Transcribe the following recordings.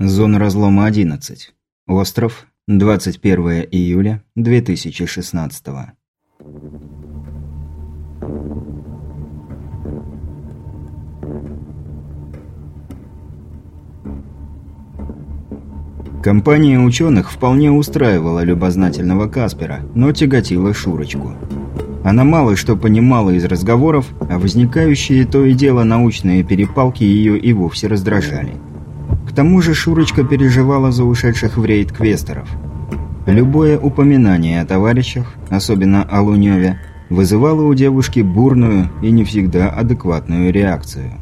Зона разлома 11. Остров. 21 июля 2016. Компания ученых вполне устраивала любознательного Каспера, но тяготила Шурочку. Она мало что понимала из разговоров, а возникающие то и дело научные перепалки ее и вовсе раздражали. К тому же Шурочка переживала за ушедших в рейд квесторов. Любое упоминание о товарищах, особенно о Луневе, вызывало у девушки бурную и не всегда адекватную реакцию.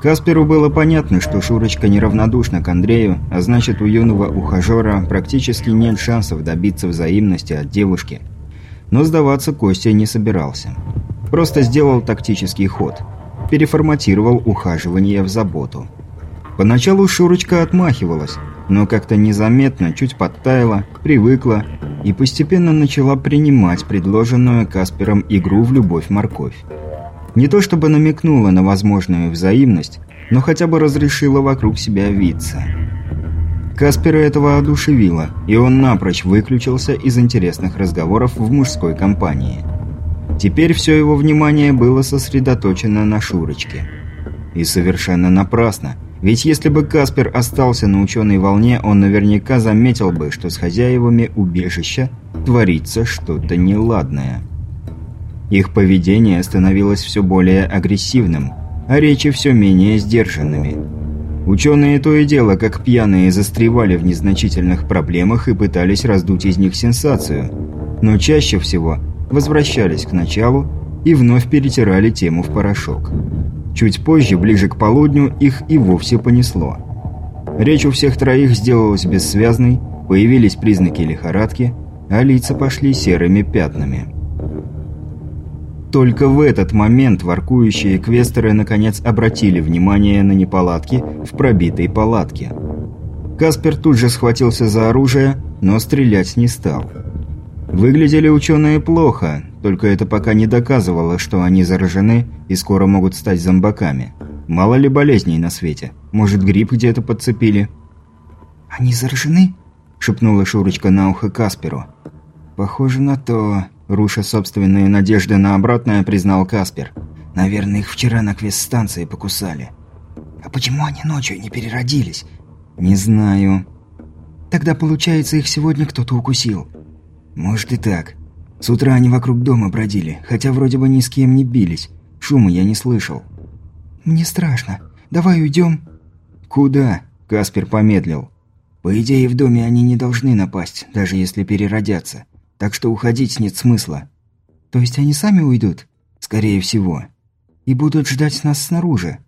Касперу было понятно, что Шурочка неравнодушна к Андрею, а значит у юного ухажера практически нет шансов добиться взаимности от девушки. Но сдаваться Костя не собирался. Просто сделал тактический ход. Переформатировал ухаживание в заботу. Поначалу Шурочка отмахивалась, но как-то незаметно чуть подтаяла, привыкла и постепенно начала принимать предложенную Каспером игру в любовь-морковь. Не то чтобы намекнула на возможную взаимность, но хотя бы разрешила вокруг себя виться. Каспера этого одушевило, и он напрочь выключился из интересных разговоров в мужской компании. Теперь все его внимание было сосредоточено на Шурочке. И совершенно напрасно – ведь если бы Каспер остался на ученой волне, он наверняка заметил бы, что с хозяевами убежища творится что-то неладное. Их поведение становилось все более агрессивным, а речи все менее сдержанными. Ученые то и дело, как пьяные, застревали в незначительных проблемах и пытались раздуть из них сенсацию, но чаще всего возвращались к началу и вновь перетирали тему в порошок. Чуть позже, ближе к полудню, их и вовсе понесло. Речь у всех троих сделалась бессвязной, появились признаки лихорадки, а лица пошли серыми пятнами. Только в этот момент воркующие квестеры наконец обратили внимание на неполадки в пробитой палатке. Каспер тут же схватился за оружие, но стрелять не стал. Выглядели ученые плохо, только это пока не доказывало, что они заражены и скоро могут стать зомбаками. Мало ли болезней на свете. Может, грипп где-то подцепили. «Они заражены?» – шепнула Шурочка на ухо Касперу. «Похоже на то», – руша собственные надежды на обратное, признал Каспер. «Наверное, их вчера на квест-станции покусали». «А почему они ночью не переродились?» «Не знаю». «Тогда, получается, их сегодня кто-то укусил». «Может и так. С утра они вокруг дома бродили, хотя вроде бы ни с кем не бились. Шума я не слышал. «Мне страшно. Давай уйдем». «Куда?» – Каспер помедлил. «По идее, в доме они не должны напасть, даже если переродятся. Так что уходить нет смысла». «То есть они сами уйдут?» «Скорее всего». «И будут ждать нас снаружи?»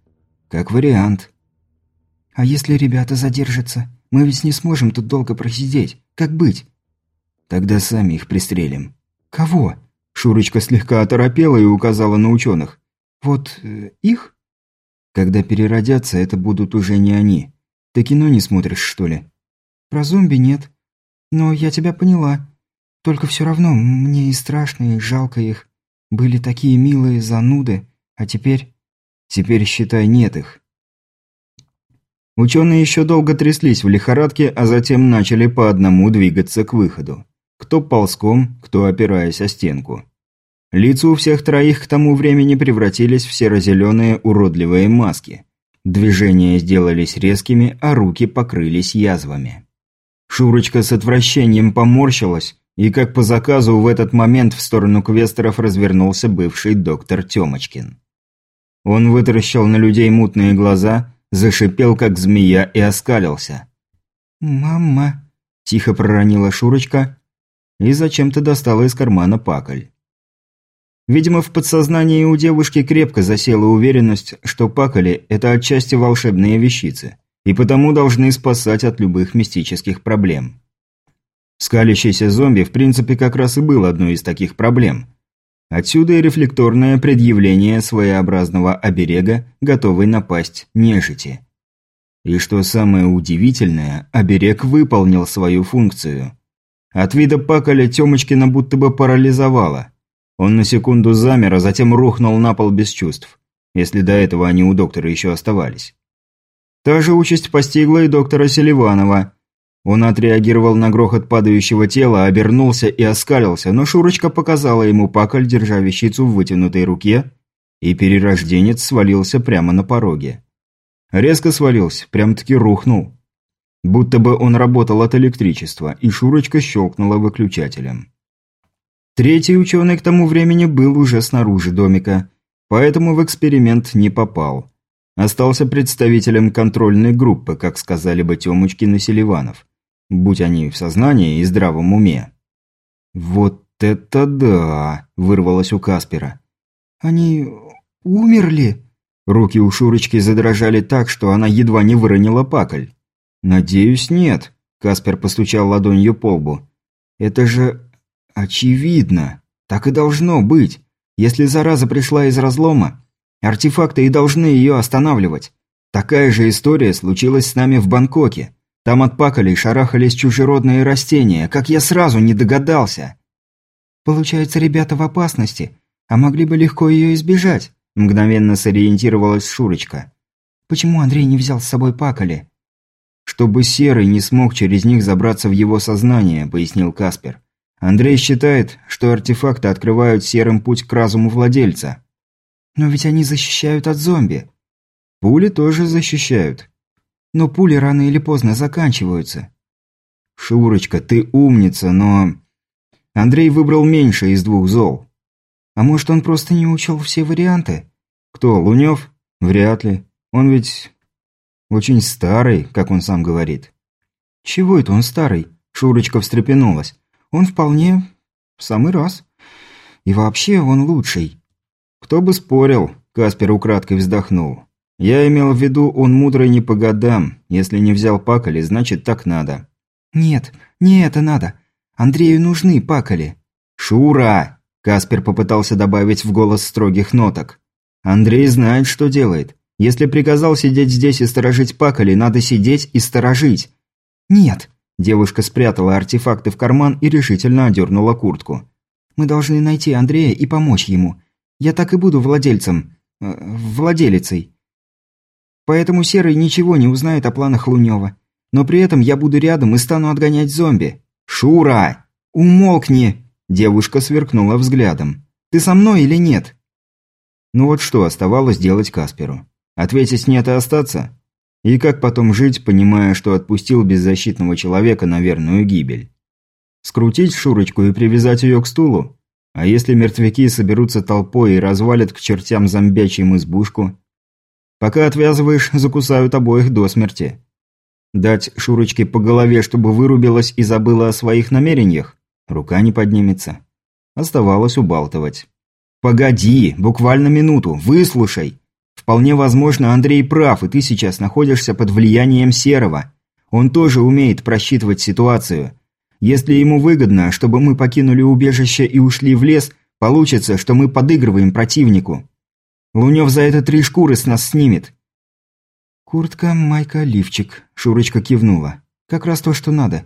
«Как вариант». «А если ребята задержатся? Мы ведь не сможем тут долго просидеть. Как быть?» «Тогда сами их пристрелим». «Кого?» Шурочка слегка оторопела и указала на ученых. «Вот э, их?» «Когда переродятся, это будут уже не они. Ты кино не смотришь, что ли?» «Про зомби нет. Но я тебя поняла. Только все равно мне и страшно, и жалко их. Были такие милые зануды, а теперь...» «Теперь, считай, нет их». Ученые еще долго тряслись в лихорадке, а затем начали по одному двигаться к выходу. Кто ползком, кто опираясь о стенку. Лица у всех троих к тому времени превратились в серо-зеленые уродливые маски. Движения сделались резкими, а руки покрылись язвами. Шурочка с отвращением поморщилась, и как по заказу в этот момент в сторону квестеров развернулся бывший доктор Тёмочкин. Он вытаращил на людей мутные глаза, зашипел как змея и оскалился. «Мама!» – тихо проронила Шурочка, и зачем-то достала из кармана паколь. Видимо, в подсознании у девушки крепко засела уверенность, что паколи – это отчасти волшебные вещицы, и потому должны спасать от любых мистических проблем. Скалящийся зомби в принципе как раз и был одной из таких проблем. Отсюда и рефлекторное предъявление своеобразного оберега, готовый напасть нежити. И что самое удивительное, оберег выполнил свою функцию – от вида паколя Тёмочкина будто бы парализовало. Он на секунду замер, а затем рухнул на пол без чувств, если до этого они у доктора еще оставались. Та же участь постигла и доктора Селиванова. Он отреагировал на грохот падающего тела, обернулся и оскалился, но Шурочка показала ему паколь, держа вещицу в вытянутой руке, и перерожденец свалился прямо на пороге. Резко свалился, прям-таки рухнул. Будто бы он работал от электричества, и Шурочка щелкнула выключателем. Третий ученый к тому времени был уже снаружи домика, поэтому в эксперимент не попал. Остался представителем контрольной группы, как сказали бы Тёмочкин и Селиванов будь они в сознании и здравом уме. «Вот это да!» – вырвалось у Каспера. «Они умерли?» Руки у Шурочки задрожали так, что она едва не выронила пакль. «Надеюсь, нет», – Каспер постучал ладонью по лбу. «Это же очевидно. Так и должно быть. Если зараза пришла из разлома, артефакты и должны ее останавливать. Такая же история случилась с нами в Бангкоке. Там от паколей шарахались чужеродные растения, как я сразу не догадался. Получается, ребята в опасности, а могли бы легко ее избежать, мгновенно сориентировалась Шурочка. Почему Андрей не взял с собой паколи? Чтобы Серый не смог через них забраться в его сознание, пояснил Каспер. Андрей считает, что артефакты открывают Серым путь к разуму владельца. Но ведь они защищают от зомби. Пули тоже защищают, но пули рано или поздно заканчиваются. Шурочка, ты умница, но... Андрей выбрал меньше из двух зол. А может, он просто не учел все варианты? Кто, Лунёв? Вряд ли. Он ведь... очень старый, как он сам говорит. Чего это он старый? Шурочка встрепенулась. Он вполне... в самый раз. И вообще он лучший. Кто бы спорил, Каспер украдкой вздохнул. Я имел в виду, он мудрый не по годам. Если не взял пакали, значит так надо. Нет, не это надо. Андрею нужны пакали. Шура! Каспер попытался добавить в голос строгих ноток. Андрей знает, что делает. Если приказал сидеть здесь и сторожить пакали, надо сидеть и сторожить. Нет. Девушка спрятала артефакты в карман и решительно одернула куртку. Мы должны найти Андрея и помочь ему. Я так и буду владельцем... Э, владелицей. Поэтому Серый ничего не узнает о планах Лунёва. Но при этом я буду рядом и стану отгонять зомби. «Шура! Умолкни!» Девушка сверкнула взглядом. «Ты со мной или нет?» Ну вот что оставалось делать Касперу? Ответить «нет» и остаться? И как потом жить, понимая, что отпустил беззащитного человека на верную гибель? Скрутить Шурочку и привязать ее к стулу? А если мертвяки соберутся толпой и развалят к чертям зомбячьим избушку? Пока отвязываешь, закусают обоих до смерти. Дать Шурочке по голове, чтобы вырубилась и забыла о своих намерениях? Рука не поднимется. Оставалось убалтывать. «Погоди, буквально минуту, выслушай. Вполне возможно, Андрей прав, и ты сейчас находишься под влиянием Серого. Он тоже умеет просчитывать ситуацию. Если ему выгодно, чтобы мы покинули убежище и ушли в лес, получится, что мы подыгрываем противнику. Лунёв за это три шкуры с нас снимет». «Куртка, майка, лифчик», – Шурочка кивнула. «Как раз то, что надо.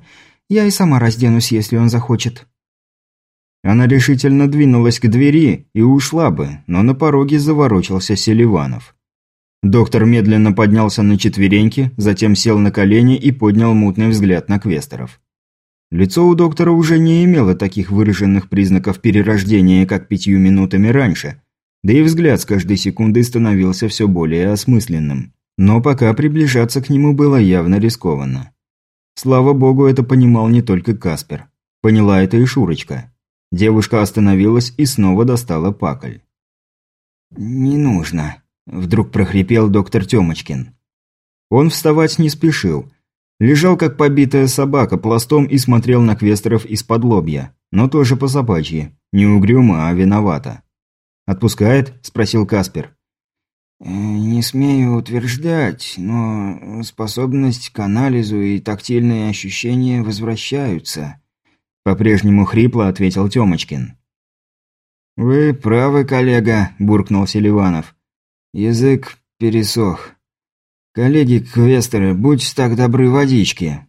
Я и сама разденусь, если он захочет». Она решительно двинулась к двери и ушла бы, но на пороге заворочился Селиванов. Доктор медленно поднялся на четвереньки, затем сел на колени и поднял мутный взгляд на квесторов. Лицо у доктора уже не имело таких выраженных признаков перерождения, как пятью минутами раньше, да и взгляд с каждой секундой становился все более осмысленным. Но пока приближаться к нему было явно рискованно. Слава богу, это понимал не только Каспер. Поняла это и Шурочка. Девушка остановилась и снова достала пакль. «Не нужно», – вдруг прохрипел доктор Тёмочкин. Он вставать не спешил. Лежал как побитая собака пластом и смотрел на квестеров из-под лобья, но тоже по собачьи, не угрюмо, а виновата. «Отпускает?» – спросил Каспер. «Э, «Не смею утверждать, но способность к анализу и тактильные ощущения возвращаются», – по-прежнему хрипло ответил Тёмочкин. «Вы правы, коллега», – буркнул Селиванов. «Язык пересох. Коллеги-квестеры, будьте так добры водички».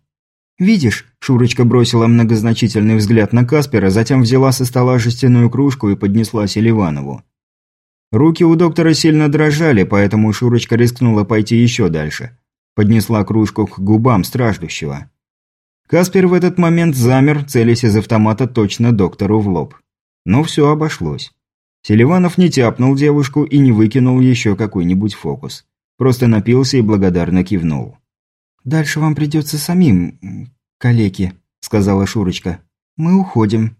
«Видишь?» – Шурочка бросила многозначительный взгляд на Каспера, затем взяла со стола жестяную кружку и поднесла Селиванову. Руки у доктора сильно дрожали, поэтому Шурочка рискнула пойти еще дальше. поднесла кружку к губам страждущего. Каспер в этот момент замер, целясь из автомата точно доктору в лоб. Но все обошлось. Селиванов не тяпнул девушку и не выкинул еще какой-нибудь фокус. Просто напился и благодарно кивнул. «Дальше вам придется самим, калеки», — сказала Шурочка. «Мы уходим».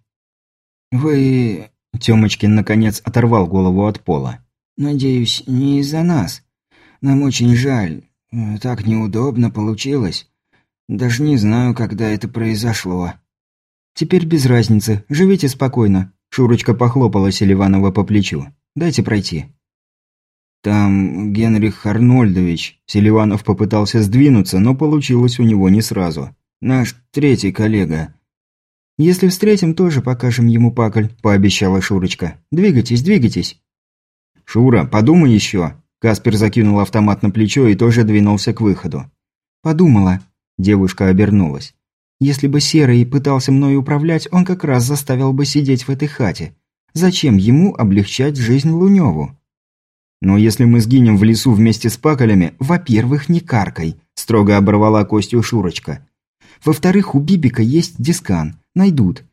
«Вы...» — Тёмочкин наконец оторвал голову от пола. «Надеюсь, не из-за нас. Нам очень жаль. Так неудобно получилось. Даже не знаю, когда это произошло». «Теперь без разницы. Живите спокойно. Шурочка похлопала Селиванова по плечу. «Дайте пройти». «Там Генрих Арнольдович». Селиванов попытался сдвинуться, но получилось у него не сразу. «Наш третий коллега». «Если встретим, тоже покажем ему пакль», – пообещала Шурочка. «Двигайтесь, двигайтесь». «Шура, подумай еще». Каспер закинул автомат на плечо и тоже двинулся к выходу. «Подумала». Девушка обернулась. Если бы Серый пытался мной управлять, он как раз заставил бы сидеть в этой хате. Зачем ему облегчать жизнь Лунёву? Но если мы сгинем в лесу вместе с пакалями, во-первых, не каркай, строго оборвала Костю Шурочка. Во-вторых, у Бибика есть дискан. Найдут.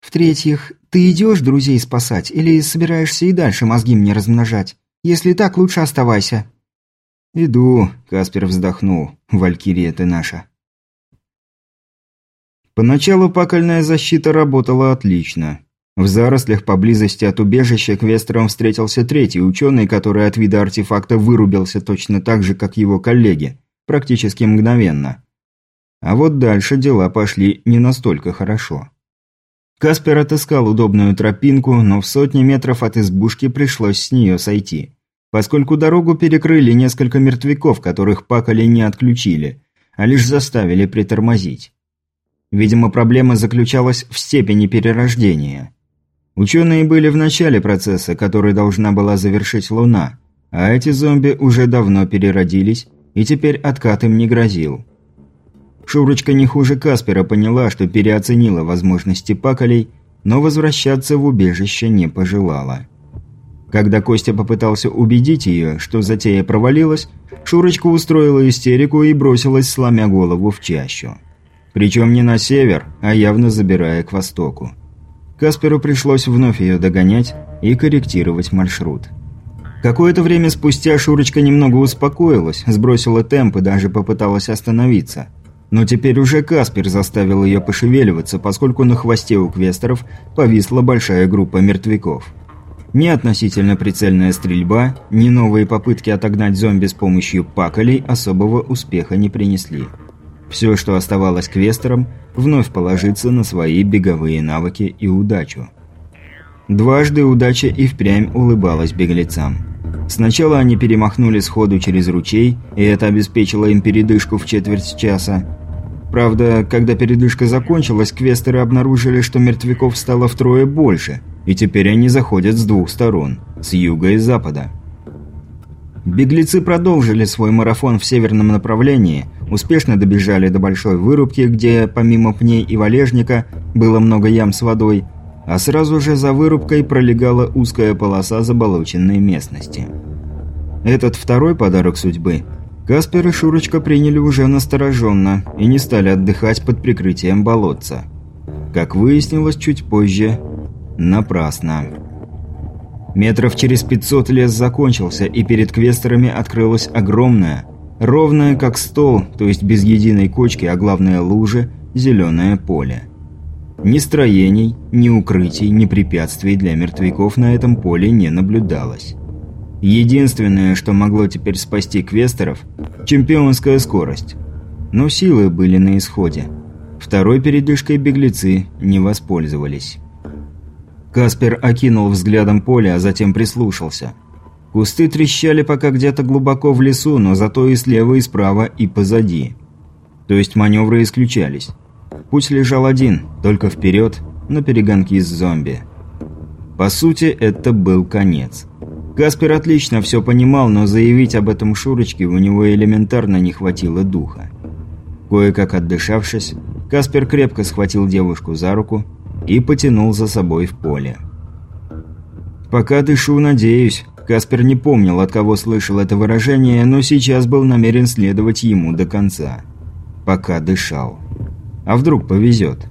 В-третьих, ты идешь друзей спасать или собираешься и дальше мозги мне размножать? Если так, лучше оставайся. Иду, Каспер вздохнул. Валькирия ты наша. Поначалу пакольная защита работала отлично. В зарослях поблизости от убежища Квестером встретился третий ученый, который от вида артефакта вырубился точно так же, как его коллеги, практически мгновенно. А вот дальше дела пошли не настолько хорошо. Каспер отыскал удобную тропинку, но в сотни метров от избушки пришлось с нее сойти, поскольку дорогу перекрыли несколько мертвяков, которых пакали не отключили, а лишь заставили притормозить. Видимо, проблема заключалась в степени перерождения. Ученые были в начале процесса, который должна была завершить Луна, а эти зомби уже давно переродились, и теперь откат им не грозил. Шурочка не хуже Каспера поняла, что переоценила возможности паколей, но возвращаться в убежище не пожелала. Когда Костя попытался убедить ее, что затея провалилась, Шурочка устроила истерику и бросилась, сломя голову в чащу. Причем не на север, а явно забирая к востоку. Касперу пришлось вновь ее догонять и корректировать маршрут. Какое-то время спустя Шурочка немного успокоилась, сбросила темп и даже попыталась остановиться. Но теперь уже Каспер заставил ее пошевеливаться, поскольку на хвосте у квестеров повисла большая группа мертвяков. Ни относительно прицельная стрельба, ни новые попытки отогнать зомби с помощью паколей особого успеха не принесли. Все, что оставалось квестерам, вновь положиться на свои беговые навыки и удачу. Дважды удача и впрямь улыбалась беглецам. Сначала они перемахнули сходу через ручей, и это обеспечило им передышку в четверть часа. Правда, когда передышка закончилась, квестеры обнаружили, что мертвяков стало втрое больше, и теперь они заходят с двух сторон – с юга и запада. Беглецы продолжили свой марафон в северном направлении, успешно добежали до большой вырубки, где помимо пней и валежника было много ям с водой, а сразу же за вырубкой пролегала узкая полоса заболоченной местности. Этот второй подарок судьбы Каспер и Шурочка приняли уже настороженно и не стали отдыхать под прикрытием болотца. Как выяснилось чуть позже, напрасно. Метров через 500 лес закончился, и перед квестерами открылось огромное, ровное как стол, то есть без единой кочки, а главное лужи, зеленое поле. Ни строений, ни укрытий, ни препятствий для мертвяков на этом поле не наблюдалось. Единственное, что могло теперь спасти квестеров – чемпионская скорость. Но силы были на исходе. Второй передышкой беглецы не воспользовались. Каспер окинул взглядом поле, а затем прислушался. Кусты трещали пока где-то глубоко в лесу, но зато и слева, и справа, и позади. То есть маневры исключались. Путь лежал один, только вперед, на перегонки с зомби. По сути, это был конец. Каспер отлично все понимал, но заявить об этом Шурочке у него элементарно не хватило духа. Кое-как отдышавшись, Каспер крепко схватил девушку за руку и потянул за собой в поле. «Пока дышу, надеюсь», Каспер не помнил, от кого слышал это выражение, но сейчас был намерен следовать ему до конца. Пока дышал. А вдруг повезет?